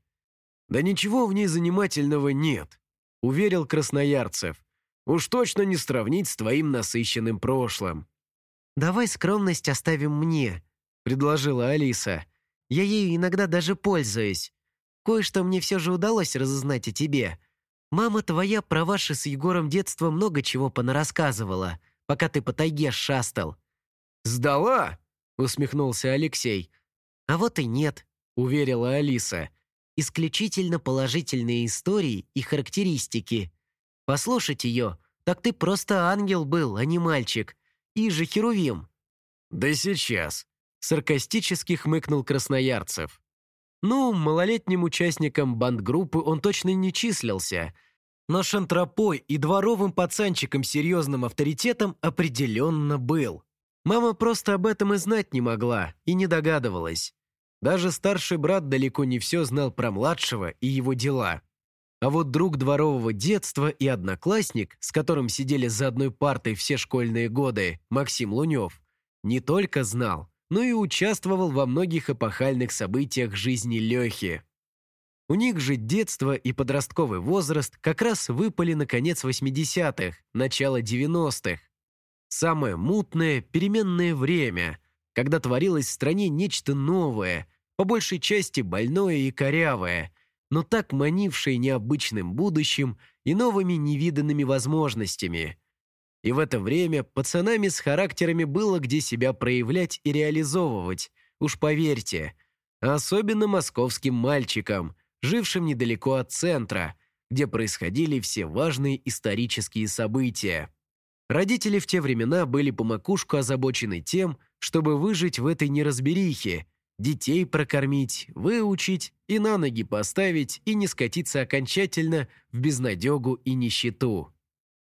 «Да ничего в ней занимательного нет», — уверил Красноярцев. «Уж точно не сравнить с твоим насыщенным прошлым». «Давай скромность оставим мне», — предложила Алиса. «Я ею иногда даже пользуюсь. Кое-что мне все же удалось разузнать о тебе. Мама твоя про ваше с Егором детство много чего понарассказывала, пока ты по тайге шастал». «Сдала?» — усмехнулся Алексей. «А вот и нет», — уверила Алиса. «Исключительно положительные истории и характеристики. Послушать ее, так ты просто ангел был, а не мальчик. И же Херувим». «Да сейчас», — саркастически хмыкнул Красноярцев. Ну, малолетним участником бандгруппы он точно не числился, но шантропой и дворовым пацанчиком серьезным авторитетом определенно был. Мама просто об этом и знать не могла, и не догадывалась. Даже старший брат далеко не все знал про младшего и его дела. А вот друг дворового детства и одноклассник, с которым сидели за одной партой все школьные годы, Максим Лунев, не только знал, но и участвовал во многих эпохальных событиях жизни Лехи. У них же детство и подростковый возраст как раз выпали на конец 80-х, начало 90-х. Самое мутное, переменное время, когда творилось в стране нечто новое, по большей части больное и корявое, но так манившее необычным будущим и новыми невиданными возможностями – и в это время пацанами с характерами было где себя проявлять и реализовывать, уж поверьте. особенно московским мальчикам, жившим недалеко от центра, где происходили все важные исторические события. Родители в те времена были по макушку озабочены тем, чтобы выжить в этой неразберихе, детей прокормить, выучить и на ноги поставить и не скатиться окончательно в безнадегу и нищету.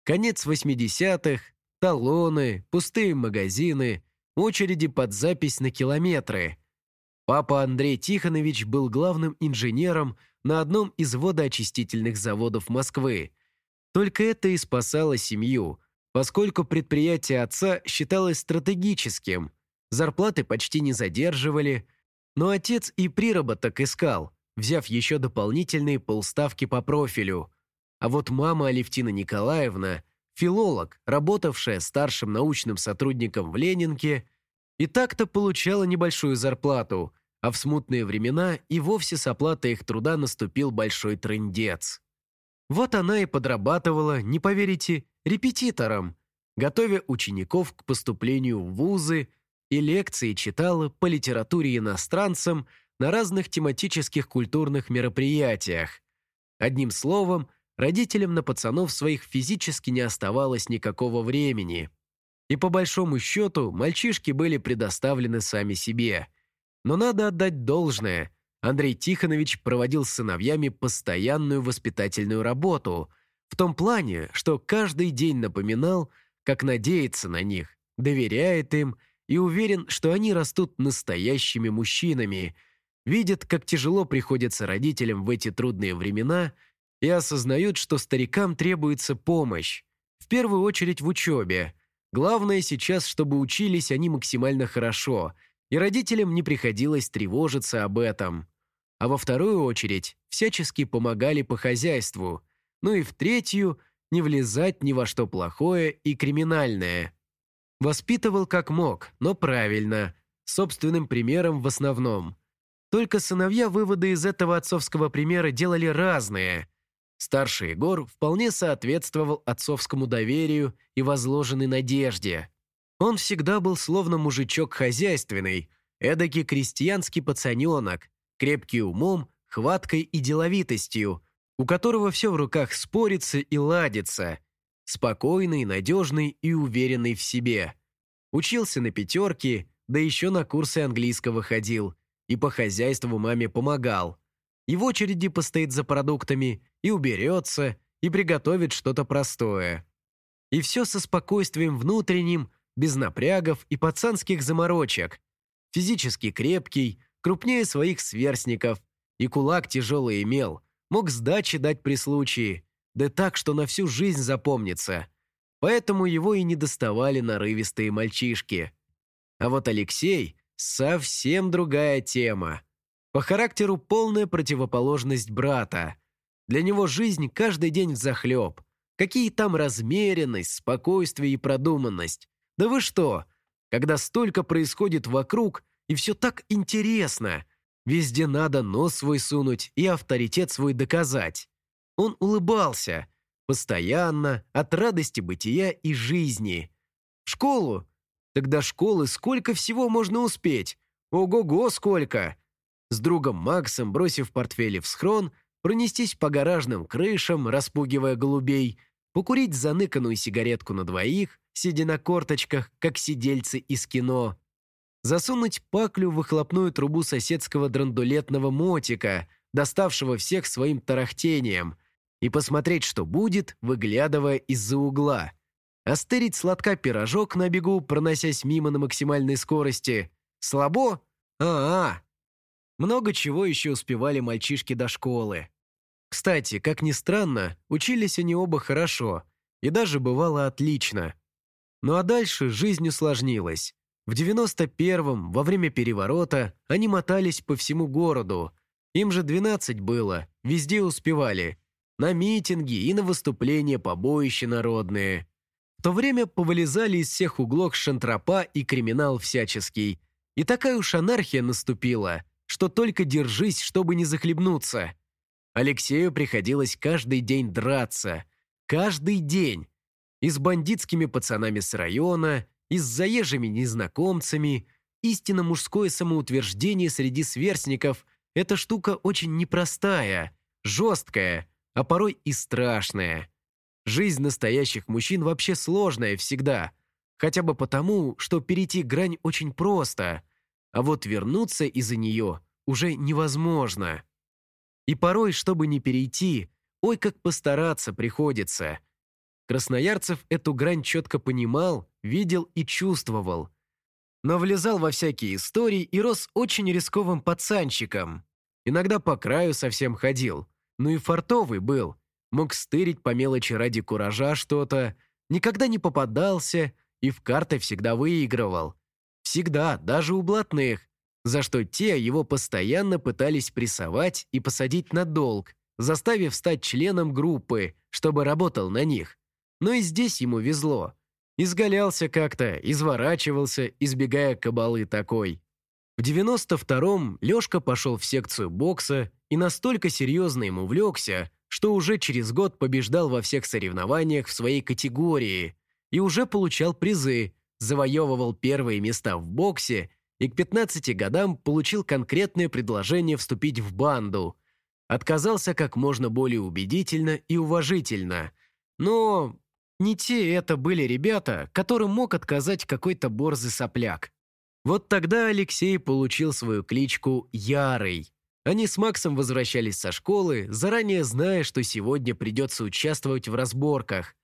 Конец 80-х, талоны, пустые магазины, очереди под запись на километры. Папа Андрей Тихонович был главным инженером на одном из водоочистительных заводов Москвы. Только это и спасало семью, поскольку предприятие отца считалось стратегическим, зарплаты почти не задерживали, но отец и приработок искал, взяв еще дополнительные полставки по профилю. А вот мама Алевтина Николаевна, филолог, работавшая старшим научным сотрудником в Ленинке, и так-то получала небольшую зарплату, а в смутные времена и вовсе с оплатой их труда наступил большой трындец. Вот она и подрабатывала, не поверите, репетитором, готовя учеников к поступлению в вузы и лекции читала по литературе иностранцам на разных тематических культурных мероприятиях. Одним словом, родителям на пацанов своих физически не оставалось никакого времени – и по большому счету мальчишки были предоставлены сами себе. Но надо отдать должное. Андрей Тихонович проводил с сыновьями постоянную воспитательную работу, в том плане, что каждый день напоминал, как надеется на них, доверяет им и уверен, что они растут настоящими мужчинами, видят, как тяжело приходится родителям в эти трудные времена и осознают, что старикам требуется помощь, в первую очередь в учебе – Главное сейчас, чтобы учились они максимально хорошо, и родителям не приходилось тревожиться об этом. А во вторую очередь всячески помогали по хозяйству, ну и в третью – не влезать ни во что плохое и криминальное. Воспитывал как мог, но правильно, собственным примером в основном. Только сыновья выводы из этого отцовского примера делали разные – Старший Егор вполне соответствовал отцовскому доверию и возложенной надежде. Он всегда был словно мужичок хозяйственный, эдакий крестьянский пацаненок, крепкий умом, хваткой и деловитостью, у которого все в руках спорится и ладится, спокойный, надежный и уверенный в себе. Учился на пятерке, да еще на курсы английского ходил, и по хозяйству маме помогал и в очереди постоит за продуктами, и уберется, и приготовит что-то простое. И все со спокойствием внутренним, без напрягов и пацанских заморочек. Физически крепкий, крупнее своих сверстников, и кулак тяжелый имел, мог сдачи дать при случае, да так, что на всю жизнь запомнится. Поэтому его и не доставали нарывистые мальчишки. А вот Алексей – совсем другая тема. По характеру полная противоположность брата. Для него жизнь каждый день взахлеб. Какие там размеренность, спокойствие и продуманность. Да вы что? Когда столько происходит вокруг, и все так интересно. Везде надо нос свой сунуть и авторитет свой доказать. Он улыбался. Постоянно, от радости бытия и жизни. В школу? Тогда школы сколько всего можно успеть? Ого-го, сколько! с другом Максом, бросив портфели в схрон, пронестись по гаражным крышам, распугивая голубей, покурить заныканную сигаретку на двоих, сидя на корточках, как сидельцы из кино, засунуть паклю в выхлопную трубу соседского драндулетного мотика, доставшего всех своим тарахтением, и посмотреть, что будет, выглядывая из-за угла. Остырить сладка пирожок на бегу, проносясь мимо на максимальной скорости. Слабо? А-а, много чего еще успевали мальчишки до школы. Кстати, как ни странно, учились они оба хорошо, и даже бывало отлично. Ну а дальше жизнь усложнилась. В 91-м, во время переворота, они мотались по всему городу. Им же 12 было, везде успевали. На митинги и на выступления побоища народные. В то время повылезали из всех углов шантропа и криминал всяческий. И такая уж анархия наступила – что только держись, чтобы не захлебнуться. Алексею приходилось каждый день драться. Каждый день. И с бандитскими пацанами с района, и с заезжими незнакомцами. Истинно мужское самоутверждение среди сверстников – эта штука очень непростая, жесткая, а порой и страшная. Жизнь настоящих мужчин вообще сложная всегда. Хотя бы потому, что перейти грань очень просто – а вот вернуться из-за нее уже невозможно. И порой, чтобы не перейти, ой, как постараться приходится. Красноярцев эту грань четко понимал, видел и чувствовал. Но влезал во всякие истории и рос очень рисковым пацанчиком. Иногда по краю совсем ходил. Ну и фартовый был. Мог стырить по мелочи ради куража что-то. Никогда не попадался и в карты всегда выигрывал. Всегда, даже у блатных. За что те его постоянно пытались прессовать и посадить на долг, заставив стать членом группы, чтобы работал на них. Но и здесь ему везло. Изгалялся как-то, изворачивался, избегая кабалы такой. В 92-м Лёшка пошел в секцию бокса и настолько серьезно им увлекся, что уже через год побеждал во всех соревнованиях в своей категории и уже получал призы, завоевывал первые места в боксе и к 15 годам получил конкретное предложение вступить в банду. Отказался как можно более убедительно и уважительно. Но не те это были ребята, которым мог отказать какой-то борзый сопляк. Вот тогда Алексей получил свою кличку Ярый. Они с Максом возвращались со школы, заранее зная, что сегодня придется участвовать в разборках.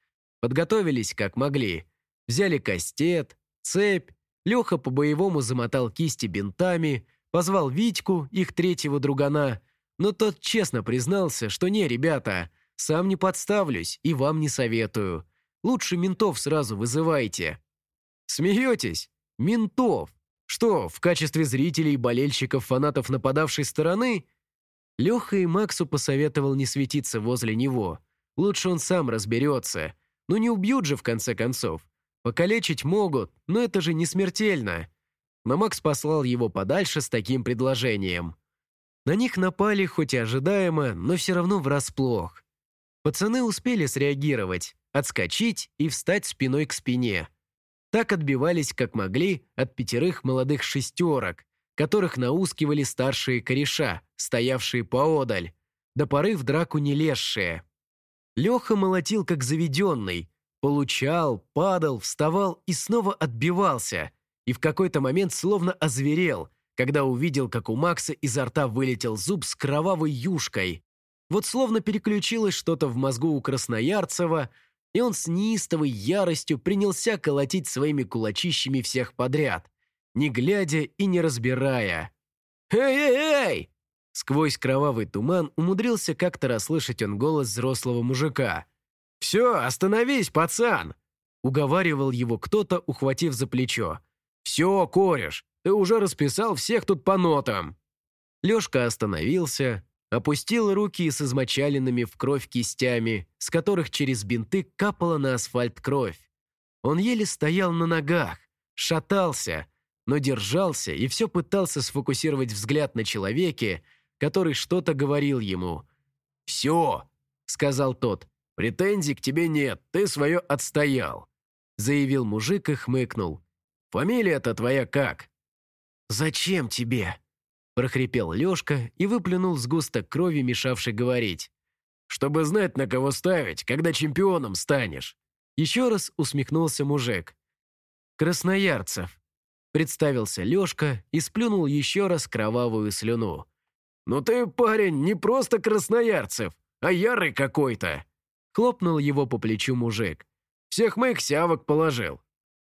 Подготовились как могли. Взяли кастет, цепь. Леха по-боевому замотал кисти бинтами, позвал Витьку, их третьего другана, но тот честно признался, что не, ребята, сам не подставлюсь и вам не советую. Лучше ментов сразу вызывайте. Смеетесь? Ментов! Что, в качестве зрителей болельщиков фанатов нападавшей стороны? Леха и Максу посоветовал не светиться возле него. Лучше он сам разберется. Ну не убьют же в конце концов. Покалечить могут, но это же не смертельно. Но Макс послал его подальше с таким предложением. На них напали, хоть и ожидаемо, но все равно врасплох. Пацаны успели среагировать, отскочить и встать спиной к спине. Так отбивались, как могли, от пятерых молодых шестерок, которых наускивали старшие кореша, стоявшие поодаль, до поры в драку не лезшие. Леха молотил, как заведенный, получал, падал, вставал и снова отбивался, и в какой-то момент словно озверел, когда увидел, как у Макса изо рта вылетел зуб с кровавой юшкой. Вот словно переключилось что-то в мозгу у Красноярцева, и он с неистовой яростью принялся колотить своими кулачищами всех подряд, не глядя и не разбирая. «Эй-эй-эй!» Сквозь кровавый туман умудрился как-то расслышать он голос взрослого мужика. «Все, остановись, пацан!» Уговаривал его кто-то, ухватив за плечо. «Все, кореш, ты уже расписал всех тут по нотам!» Лешка остановился, опустил руки с измочаленными в кровь кистями, с которых через бинты капала на асфальт кровь. Он еле стоял на ногах, шатался, но держался и все пытался сфокусировать взгляд на человеке, который что-то говорил ему. «Все», — сказал тот, — «претензий к тебе нет, ты свое отстоял», — заявил мужик и хмыкнул. «Фамилия-то твоя как?» «Зачем тебе?» Прохрипел Лёшка и выплюнул сгусток крови, мешавший говорить. «Чтобы знать, на кого ставить, когда чемпионом станешь!» Еще раз усмехнулся мужик. «Красноярцев», — представился Лёшка и сплюнул еще раз кровавую слюну. «Ну ты, парень, не просто Красноярцев, а ярый какой-то!» Хлопнул его по плечу мужик. «Всех моих сявок положил».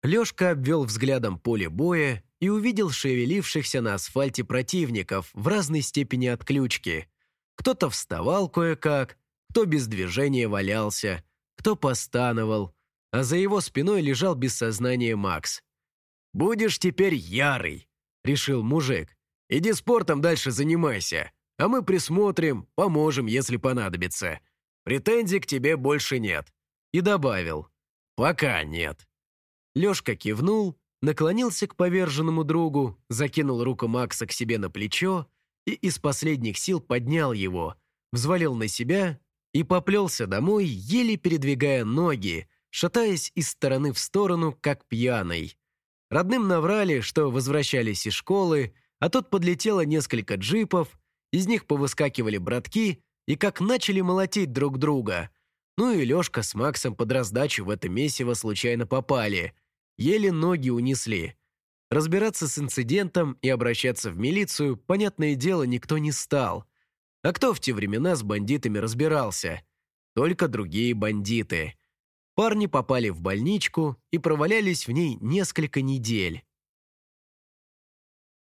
Лёшка обвел взглядом поле боя и увидел шевелившихся на асфальте противников в разной степени отключки. Кто-то вставал кое-как, кто без движения валялся, кто постановал, а за его спиной лежал без сознания Макс. «Будешь теперь ярый», — решил мужик. «Иди спортом дальше занимайся, а мы присмотрим, поможем, если понадобится. Претензий к тебе больше нет». И добавил. «Пока нет». Лешка кивнул, наклонился к поверженному другу, закинул руку Макса к себе на плечо и из последних сил поднял его, взвалил на себя и поплелся домой, еле передвигая ноги, шатаясь из стороны в сторону, как пьяный. Родным наврали, что возвращались из школы, а тут подлетело несколько джипов, из них повыскакивали братки и как начали молотить друг друга. Ну и Лешка с Максом под раздачу в это месиво случайно попали – Еле ноги унесли. Разбираться с инцидентом и обращаться в милицию, понятное дело, никто не стал. А кто в те времена с бандитами разбирался? Только другие бандиты. Парни попали в больничку и провалялись в ней несколько недель.